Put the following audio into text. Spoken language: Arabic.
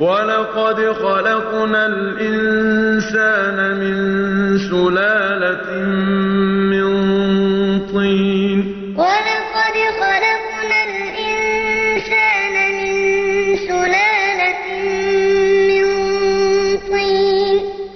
وَلَقَدْ خَلَقْنَا الْإِنسَانَ مِن سُلَالَةٍ مِّن طِينٍ وَلَقَدْ